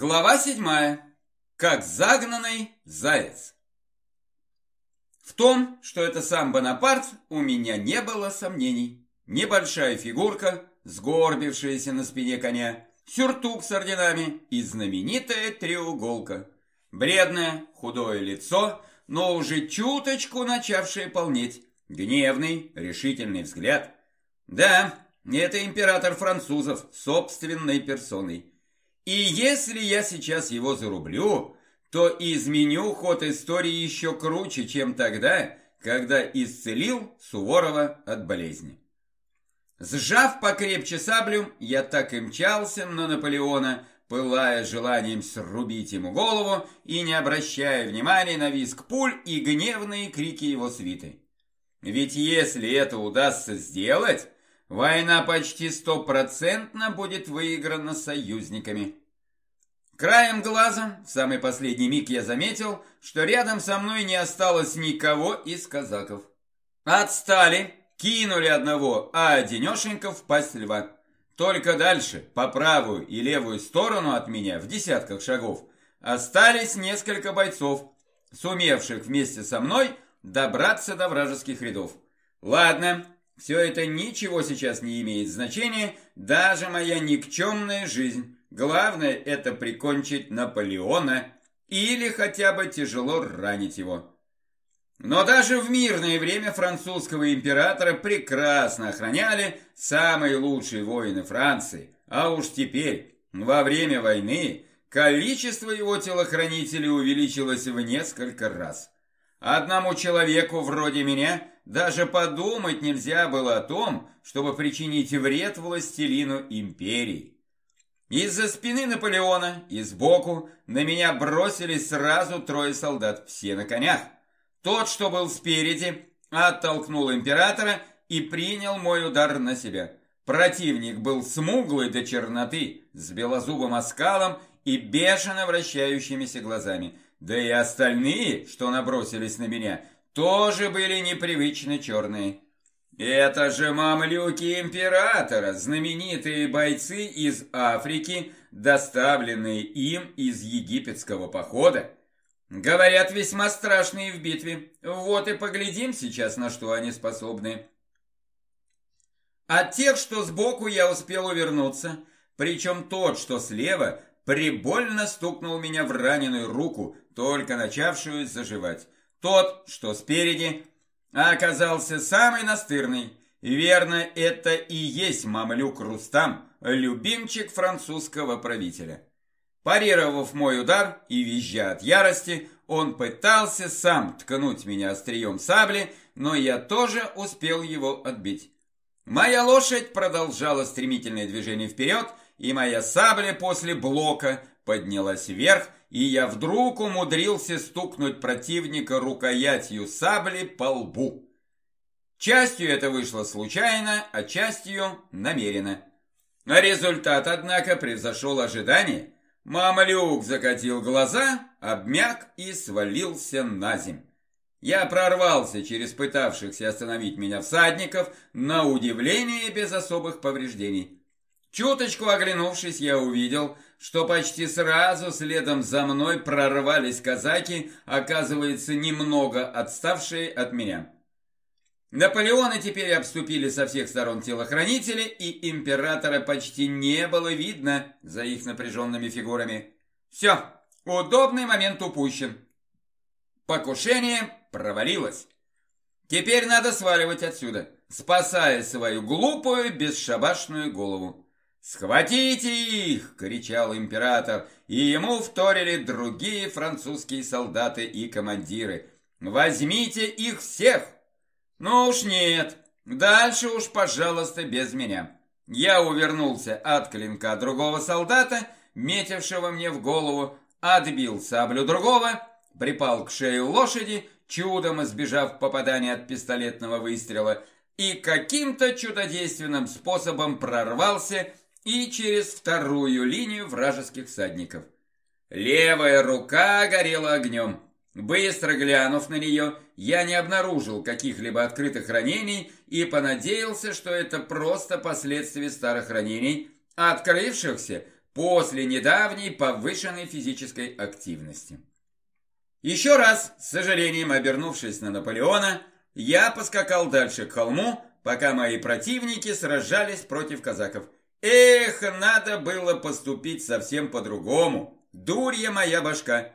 Глава седьмая. Как загнанный заяц. В том, что это сам Бонапарт, у меня не было сомнений. Небольшая фигурка, сгорбившаяся на спине коня, сюртук с орденами и знаменитая треуголка. Бледное, худое лицо, но уже чуточку начавшее полнеть. Гневный, решительный взгляд. Да, это император французов, собственной персоной. И если я сейчас его зарублю, то изменю ход истории еще круче, чем тогда, когда исцелил Суворова от болезни. Сжав покрепче саблю, я так и мчался на Наполеона, пылая желанием срубить ему голову и не обращая внимания на визг пуль и гневные крики его свиты. Ведь если это удастся сделать, война почти стопроцентно будет выиграна союзниками. Краем глаза в самый последний миг я заметил, что рядом со мной не осталось никого из казаков. Отстали, кинули одного, а одинешенько в пасть льва. Только дальше, по правую и левую сторону от меня, в десятках шагов, остались несколько бойцов, сумевших вместе со мной добраться до вражеских рядов. Ладно, все это ничего сейчас не имеет значения, даже моя никчемная жизнь. Главное это прикончить Наполеона или хотя бы тяжело ранить его. Но даже в мирное время французского императора прекрасно охраняли самые лучшие воины Франции, а уж теперь, во время войны, количество его телохранителей увеличилось в несколько раз. Одному человеку вроде меня даже подумать нельзя было о том, чтобы причинить вред властелину империи. Из-за спины Наполеона и сбоку на меня бросились сразу трое солдат, все на конях. Тот, что был спереди, оттолкнул императора и принял мой удар на себя. Противник был смуглый до черноты, с белозубым оскалом и бешено вращающимися глазами. Да и остальные, что набросились на меня, тоже были непривычно черные. Это же мамлюки императора, знаменитые бойцы из Африки, доставленные им из египетского похода. Говорят, весьма страшные в битве. Вот и поглядим сейчас, на что они способны. От тех, что сбоку, я успел увернуться, причем тот, что слева, прибольно стукнул меня в раненую руку, только начавшую заживать. Тот, что спереди, а оказался самый настырный. Верно, это и есть мамлюк Рустам, любимчик французского правителя. Парировав мой удар и визжа от ярости, он пытался сам ткнуть меня острием сабли, но я тоже успел его отбить. Моя лошадь продолжала стремительное движение вперед, и моя сабля после блока поднялась вверх, и я вдруг умудрился стукнуть противника рукоятью сабли по лбу. Частью это вышло случайно, а частью намеренно. Результат, однако, превзошел ожидания. Мамлюк закатил глаза, обмяк и свалился на земь. Я прорвался через пытавшихся остановить меня всадников, на удивление без особых повреждений. Чуточку оглянувшись, я увидел, что почти сразу следом за мной прорвались казаки, оказывается, немного отставшие от меня. Наполеона теперь обступили со всех сторон телохранители, и императора почти не было видно за их напряженными фигурами. Все, удобный момент упущен. Покушение провалилось. Теперь надо сваливать отсюда, спасая свою глупую, бесшабашную голову. «Схватите их!» – кричал император, и ему вторили другие французские солдаты и командиры. «Возьмите их всех!» «Ну уж нет, дальше уж, пожалуйста, без меня». Я увернулся от клинка другого солдата, метившего мне в голову, отбил саблю другого, припал к шее лошади, чудом избежав попадания от пистолетного выстрела, и каким-то чудодейственным способом прорвался и через вторую линию вражеских всадников. Левая рука горела огнем. Быстро глянув на нее, я не обнаружил каких-либо открытых ранений и понадеялся, что это просто последствия старых ранений, открывшихся после недавней повышенной физической активности. Еще раз, с сожалением обернувшись на Наполеона, я поскакал дальше к холму, пока мои противники сражались против казаков. Эх, надо было поступить совсем по-другому. Дурья моя башка.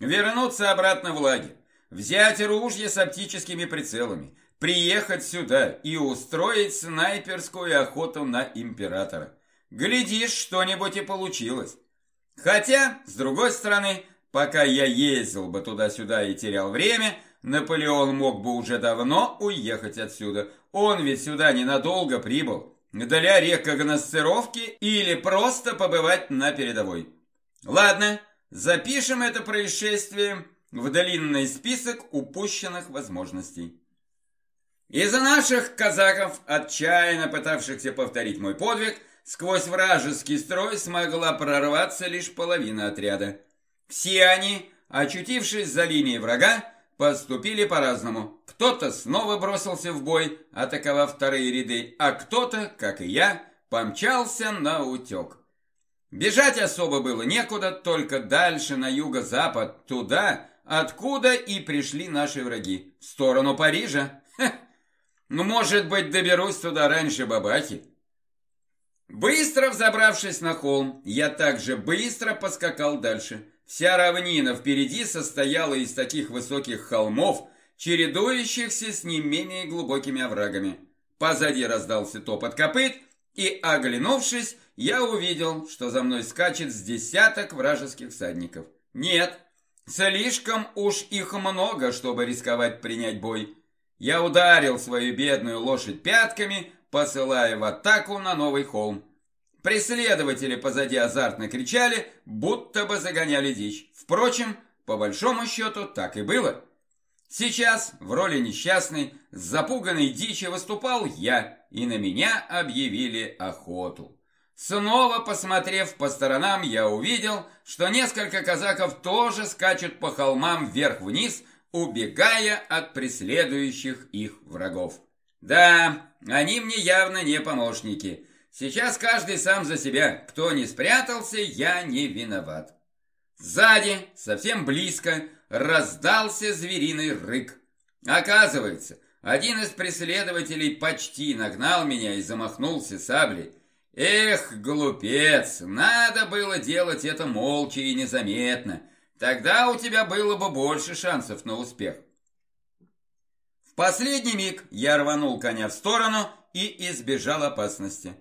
Вернуться обратно в лагерь, взять ружья с оптическими прицелами, приехать сюда и устроить снайперскую охоту на императора. Глядишь, что-нибудь и получилось. Хотя, с другой стороны, пока я ездил бы туда-сюда и терял время, Наполеон мог бы уже давно уехать отсюда. Он ведь сюда ненадолго прибыл, для рекогносцировки или просто побывать на передовой. Ладно, запишем это происшествие в длинный список упущенных возможностей. Из наших казаков, отчаянно пытавшихся повторить мой подвиг, сквозь вражеский строй смогла прорваться лишь половина отряда. Все они, очутившись за линией врага, поступили по-разному. Кто-то снова бросился в бой, атаковав вторые ряды, а кто-то, как и я, помчался на утек. Бежать особо было некуда, только дальше на юго-запад, туда, откуда и пришли наши враги, в сторону Парижа. Ха. Ну, может быть, доберусь туда раньше бабахи. Быстро взобравшись на холм, я также быстро поскакал дальше. Вся равнина впереди состояла из таких высоких холмов, чередующихся с не менее глубокими оврагами. Позади раздался топот копыт, и, оглянувшись, я увидел, что за мной скачет с десяток вражеских всадников. Нет, слишком уж их много, чтобы рисковать принять бой. Я ударил свою бедную лошадь пятками, посылая в атаку на новый холм. Преследователи позади азартно кричали, будто бы загоняли дичь. Впрочем, по большому счету так и было. Сейчас в роли несчастной, запуганной дичи выступал я, и на меня объявили охоту. Снова посмотрев по сторонам, я увидел, что несколько казаков тоже скачут по холмам вверх-вниз, убегая от преследующих их врагов. Да, они мне явно не помощники. Сейчас каждый сам за себя. Кто не спрятался, я не виноват. Сзади, совсем близко, раздался звериный рык. Оказывается, один из преследователей почти нагнал меня и замахнулся саблей. Эх, глупец, надо было делать это молча и незаметно. Тогда у тебя было бы больше шансов на успех. В последний миг я рванул коня в сторону и избежал опасности.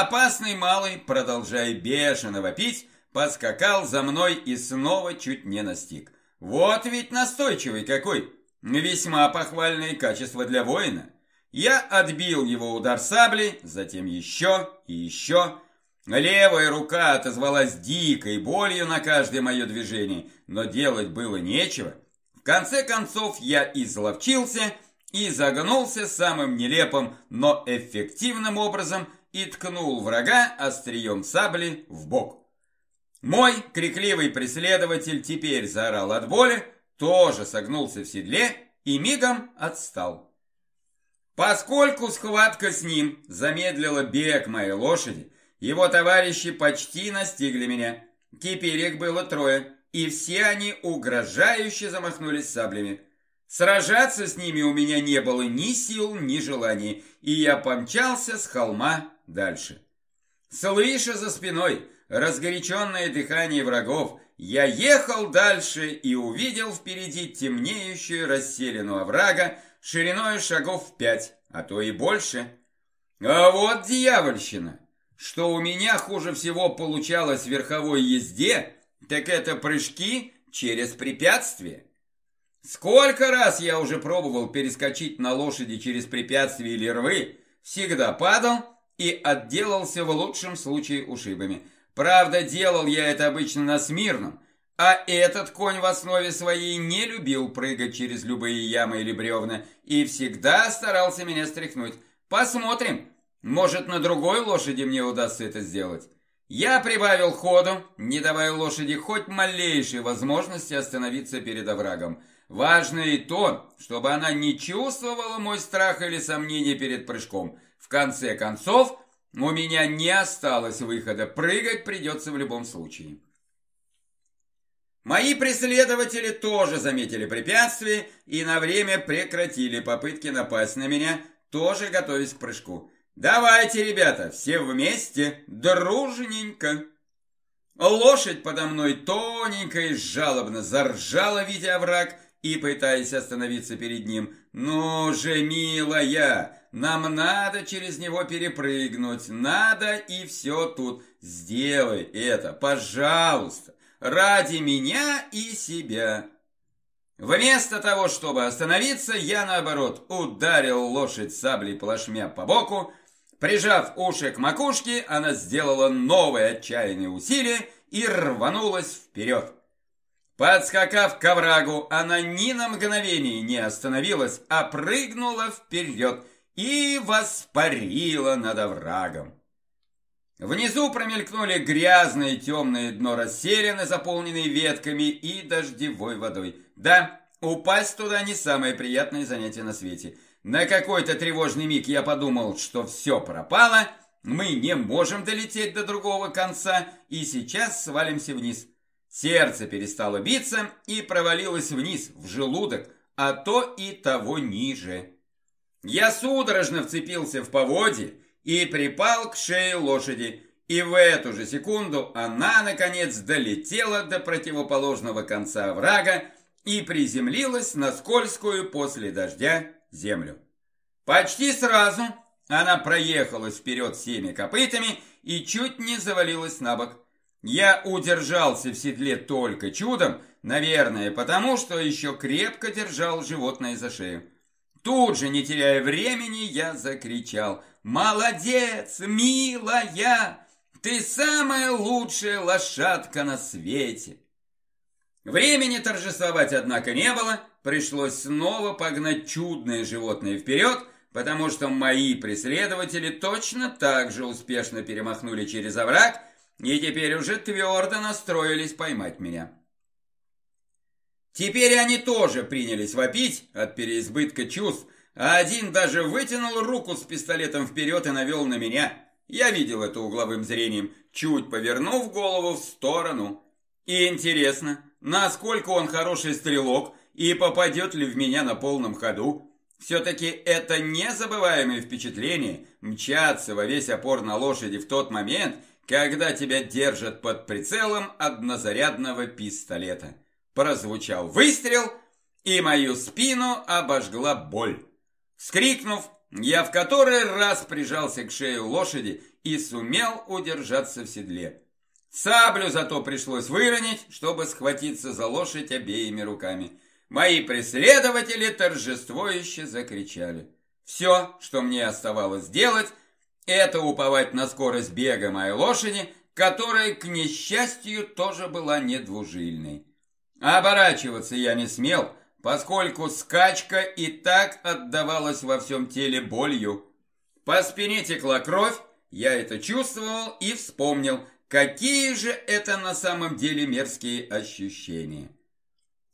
Опасный малый, продолжая бешено вопить, подскакал за мной и снова чуть не настиг. Вот ведь настойчивый какой! Весьма похвальные качества для воина. Я отбил его удар саблей, затем еще и еще. Левая рука отозвалась дикой болью на каждое мое движение, но делать было нечего. В конце концов я изловчился и загнулся самым нелепым, но эффективным образом и ткнул врага острием сабли в бок. Мой крикливый преследователь теперь заорал от боли, тоже согнулся в седле и мигом отстал. Поскольку схватка с ним замедлила бег моей лошади, его товарищи почти настигли меня. Теперь их было трое, и все они угрожающе замахнулись саблями. Сражаться с ними у меня не было ни сил, ни желания, и я помчался с холма дальше. Слыша за спиной разгоряченное дыхание врагов, я ехал дальше и увидел впереди темнеющую расселину оврага шириной шагов пять, а то и больше. А вот дьявольщина! Что у меня хуже всего получалось в верховой езде, так это прыжки через препятствия. Сколько раз я уже пробовал перескочить на лошади через препятствия или рвы, всегда падал и отделался в лучшем случае ушибами. Правда, делал я это обычно на смирном, а этот конь в основе своей не любил прыгать через любые ямы или бревна и всегда старался меня стряхнуть. Посмотрим, может на другой лошади мне удастся это сделать. Я прибавил ходу, не давая лошади хоть малейшей возможности остановиться перед оврагом. Важно и то, чтобы она не чувствовала мой страх или сомнение перед прыжком. Конце концов, у меня не осталось выхода, прыгать придется в любом случае. Мои преследователи тоже заметили препятствие и на время прекратили попытки напасть на меня, тоже готовясь к прыжку. «Давайте, ребята, все вместе, дружненько!» Лошадь подо мной тоненько и жалобно заржала, видя враг, и пытаясь остановиться перед ним. «Ну же, милая, нам надо через него перепрыгнуть, надо и все тут. Сделай это, пожалуйста, ради меня и себя». Вместо того, чтобы остановиться, я, наоборот, ударил лошадь саблей плашмя по боку, Прижав уши к макушке, она сделала новое отчаянное усилие и рванулась вперед. Подскакав к оврагу, она ни на мгновение не остановилась, а прыгнула вперед и воспарила над оврагом. Внизу промелькнули грязное темное дно расселены, заполненные ветками и дождевой водой. Да, упасть туда не самое приятное занятие на свете – на какой-то тревожный миг я подумал, что все пропало, мы не можем долететь до другого конца и сейчас свалимся вниз. Сердце перестало биться и провалилось вниз, в желудок, а то и того ниже. Я судорожно вцепился в поводье и припал к шее лошади, и в эту же секунду она, наконец, долетела до противоположного конца врага и приземлилась на скользкую после дождя землю. Почти сразу она проехалась вперед всеми копытами и чуть не завалилась на бок. Я удержался в седле только чудом, наверное, потому что еще крепко держал животное за шею. Тут же, не теряя времени, я закричал «Молодец, милая! Ты самая лучшая лошадка на свете!» Времени торжествовать, однако, не было, пришлось снова погнать чудное животное вперед, потому что мои преследователи точно так же успешно перемахнули через овраг и теперь уже твердо настроились поймать меня. Теперь они тоже принялись вопить от переизбытка чувств, а один даже вытянул руку с пистолетом вперед и навел на меня. Я видел это угловым зрением, чуть повернув голову в сторону. И интересно, насколько он хороший стрелок и попадет ли в меня на полном ходу. Все-таки это незабываемое впечатление мчаться во весь опор на лошади в тот момент, когда тебя держат под прицелом однозарядного пистолета. Прозвучал выстрел, и мою спину обожгла боль. Скрикнув, я в который раз прижался к шею лошади и сумел удержаться в седле. Саблю зато пришлось выронить, чтобы схватиться за лошадь обеими руками. Мои преследователи торжествующе закричали. Все, что мне оставалось сделать, это уповать на скорость бега моей лошади, которая, к несчастью, тоже была недвужильной. Оборачиваться я не смел, поскольку скачка и так отдавалась во всем теле болью. По спине текла кровь, я это чувствовал и вспомнил, Какие же это на самом деле мерзкие ощущения?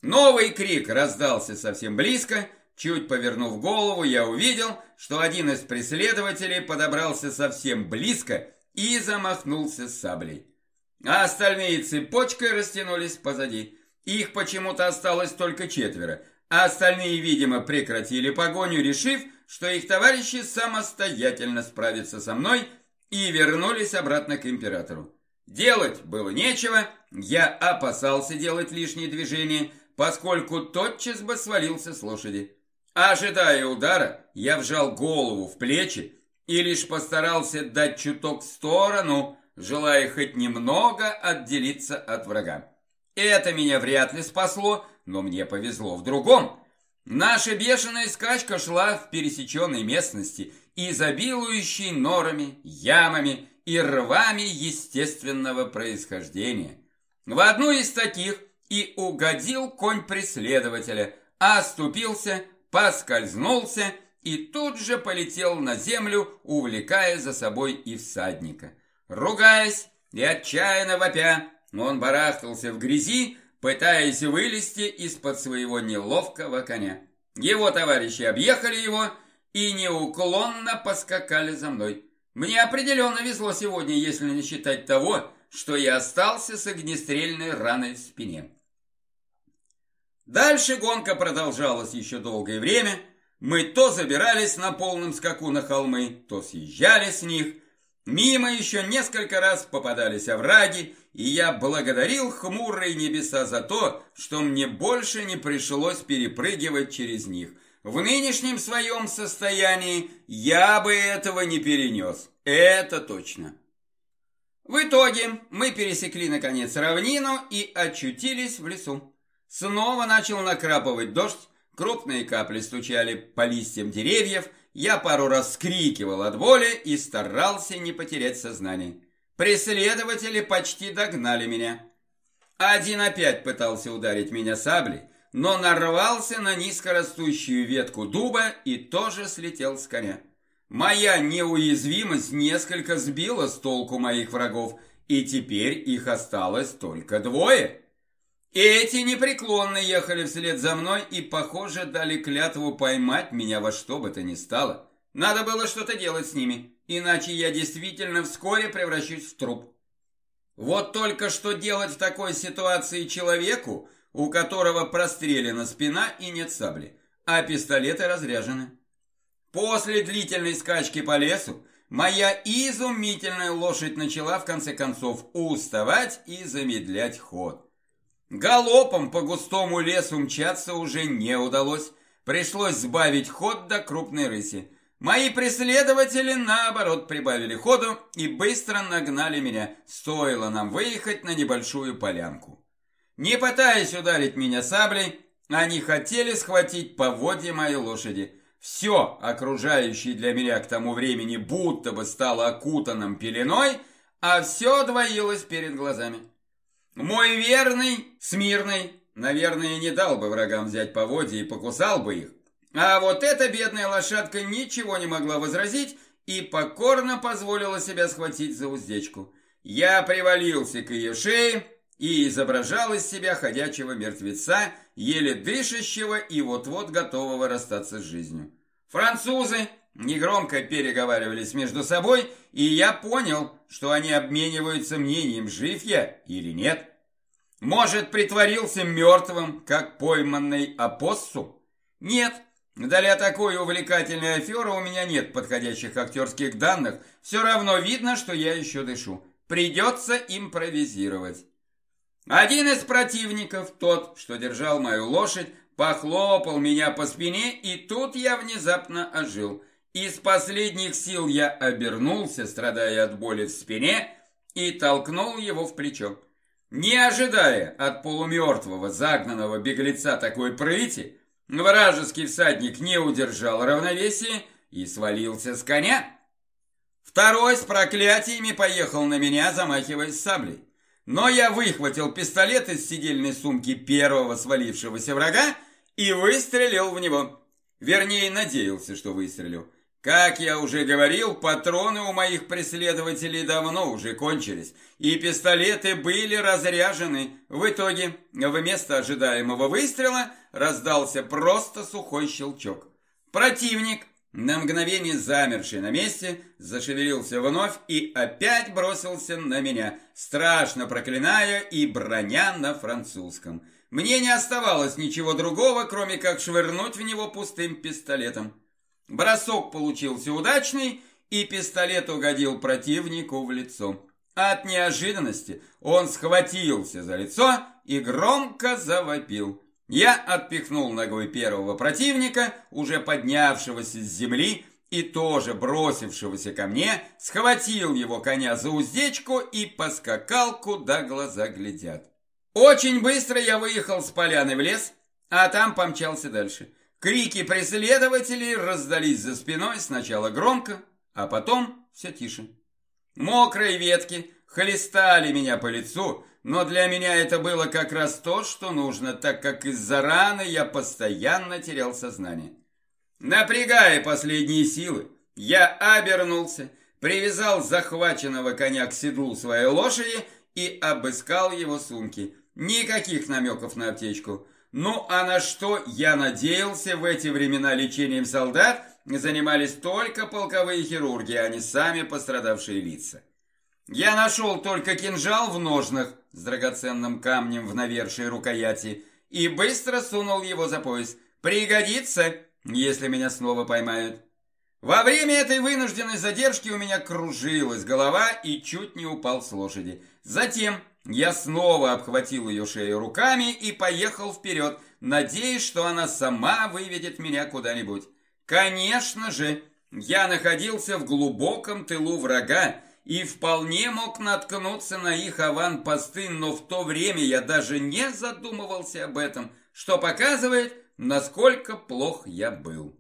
Новый крик раздался совсем близко. Чуть повернув голову, я увидел, что один из преследователей подобрался совсем близко и замахнулся саблей. А остальные цепочкой растянулись позади. Их почему-то осталось только четверо, а остальные, видимо, прекратили погоню, решив, что их товарищи самостоятельно справятся со мной и вернулись обратно к императору. Делать было нечего, я опасался делать лишние движения, поскольку тотчас бы свалился с лошади. Ожидая удара, я вжал голову в плечи и лишь постарался дать чуток в сторону, желая хоть немного отделиться от врага. Это меня вряд ли спасло, но мне повезло в другом. Наша бешеная скачка шла в пересеченной местности, изобилующей норами, ямами и рвами естественного происхождения. В одну из таких и угодил конь преследователя, оступился, поскользнулся и тут же полетел на землю, увлекая за собой и всадника. Ругаясь и отчаянно вопя, он барахтался в грязи, пытаясь вылезти из-под своего неловкого коня. Его товарищи объехали его и неуклонно поскакали за мной. Мне определенно везло сегодня, если не считать того, что я остался с огнестрельной раной в спине. Дальше гонка продолжалась еще долгое время. Мы то забирались на полном скаку на холмы, то съезжали с них. Мимо еще несколько раз попадались овраги, и я благодарил хмурые небеса за то, что мне больше не пришлось перепрыгивать через них. В нынешнем своем состоянии я бы этого не перенес, это точно. В итоге мы пересекли наконец равнину и очутились в лесу. Снова начал накрапывать дождь, крупные капли стучали по листьям деревьев, я пару раз скрикивал от боли и старался не потерять сознание. Преследователи почти догнали меня. Один опять пытался ударить меня саблей, но нарвался на низкорастущую ветку дуба и тоже слетел с коня. Моя неуязвимость несколько сбила с толку моих врагов, и теперь их осталось только двое. Эти непреклонно ехали вслед за мной и, похоже, дали клятву поймать меня во что бы то ни стало. Надо было что-то делать с ними иначе я действительно вскоре превращусь в труп. Вот только что делать в такой ситуации человеку, у которого прострелена спина и нет сабли, а пистолеты разряжены. После длительной скачки по лесу моя изумительная лошадь начала в конце концов уставать и замедлять ход. Галопом по густому лесу мчаться уже не удалось, пришлось сбавить ход до крупной рыси. Мои преследователи, наоборот, прибавили ходу и быстро нагнали меня, стоило нам выехать на небольшую полянку. Не пытаясь ударить меня саблей, они хотели схватить поводья моей лошади. Все окружающее для меня к тому времени будто бы стало окутанным пеленой, а все двоилось перед глазами. Мой верный, смирный, наверное, не дал бы врагам взять поводья и покусал бы их, а вот эта бедная лошадка ничего не могла возразить и покорно позволила себя схватить за уздечку. Я привалился к ее шее и изображал из себя ходячего мертвеца, еле дышащего и вот-вот готового расстаться с жизнью. Французы негромко переговаривались между собой, и я понял, что они обмениваются мнением, жив я или нет. Может, притворился мертвым, как пойманный апоссум? Нет, для такой увлекательной аферы у меня нет подходящих актерских данных, все равно видно, что я еще дышу. Придется импровизировать. Один из противников, тот, что держал мою лошадь, похлопал меня по спине, и тут я внезапно ожил. Из последних сил я обернулся, страдая от боли в спине, и толкнул его в плечо. Не ожидая от полумертвого, загнанного беглеца такой прыти, Вражеский всадник не удержал равновесия и свалился с коня. Второй с проклятиями поехал на меня, замахиваясь саблей. Но я выхватил пистолет из сидельной сумки первого свалившегося врага и выстрелил в него. Вернее, надеялся, что выстрелю. Как я уже говорил, патроны у моих преследователей давно уже кончились, и пистолеты были разряжены. В итоге, вместо ожидаемого выстрела, раздался просто сухой щелчок. Противник, на мгновение замерший на месте, зашевелился вновь и опять бросился на меня, страшно проклиная и броня на французском. Мне не оставалось ничего другого, кроме как швырнуть в него пустым пистолетом. Бросок получился удачный, и пистолет угодил противнику в лицо. От неожиданности он схватился за лицо и громко завопил. Я отпихнул ногой первого противника, уже поднявшегося с земли, и тоже бросившегося ко мне, схватил его коня за уздечку и поскакал, куда глаза глядят. Очень быстро я выехал с поляны в лес, а там помчался дальше. Крики преследователей раздались за спиной сначала громко, а потом все тише. Мокрые ветки хлестали меня по лицу, но для меня это было как раз то, что нужно, так как из-за раны я постоянно терял сознание. Напрягая последние силы, я обернулся, привязал захваченного коня к седлу своей лошади и обыскал его сумки. Никаких намеков на аптечку. Ну а на что я надеялся в эти времена лечением солдат занимались только полковые хирурги, а не сами пострадавшие лица. Я нашел только кинжал в ножнах с драгоценным камнем в навершии рукояти и быстро сунул его за пояс. Пригодится, если меня снова поймают. Во время этой вынужденной задержки у меня кружилась голова и чуть не упал с лошади. Затем я снова обхватил ее шею руками и поехал вперед, надеясь, что она сама выведет меня куда-нибудь. Конечно же, я находился в глубоком тылу врага и вполне мог наткнуться на их аванпосты, но в то время я даже не задумывался об этом, что показывает, насколько плох я был.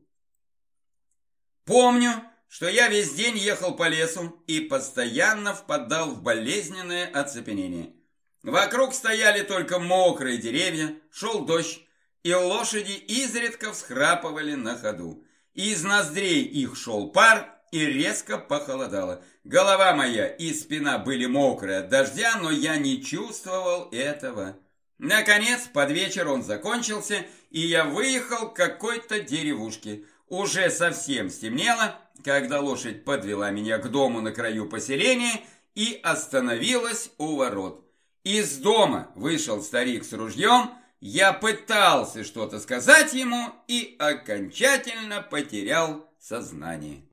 Помню, что я весь день ехал по лесу и постоянно впадал в болезненное оцепенение. Вокруг стояли только мокрые деревья, шел дождь, и лошади изредка всхрапывали на ходу. Из ноздрей их шел пар, и резко похолодало. Голова моя и спина были мокрые от дождя, но я не чувствовал этого. Наконец, под вечер он закончился, и я выехал к какой-то деревушке. Уже совсем стемнело, когда лошадь подвела меня к дому на краю поселения и остановилась у ворот. Из дома вышел старик с ружьем, я пытался что-то сказать ему и окончательно потерял сознание.